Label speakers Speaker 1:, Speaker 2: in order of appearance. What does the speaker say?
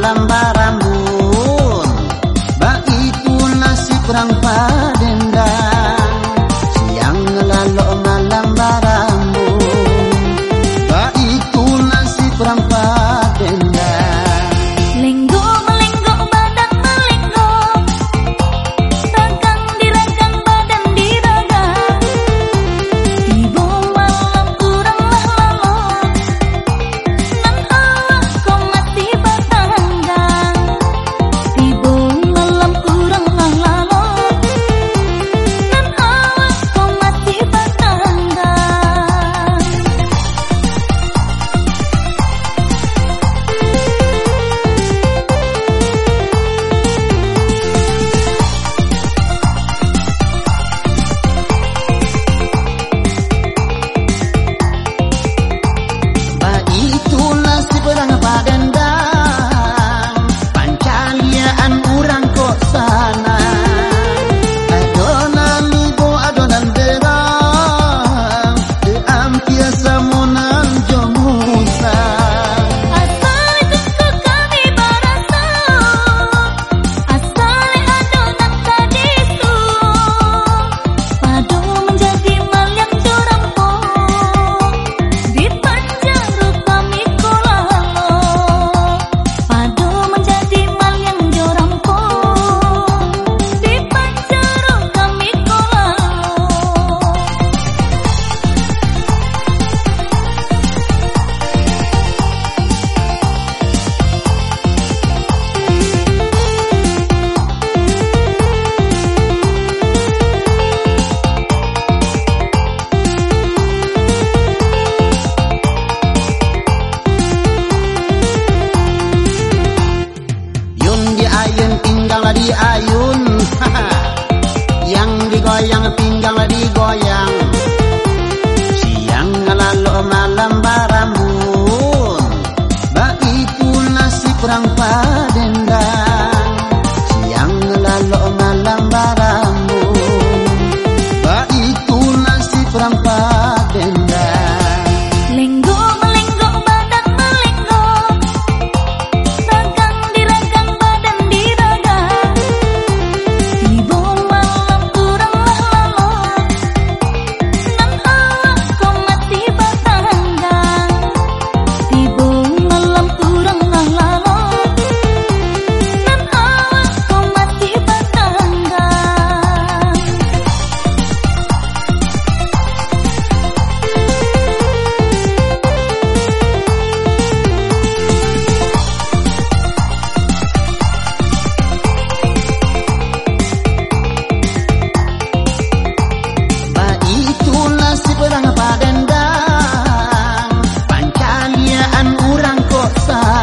Speaker 1: Lambada. tinggal 吧。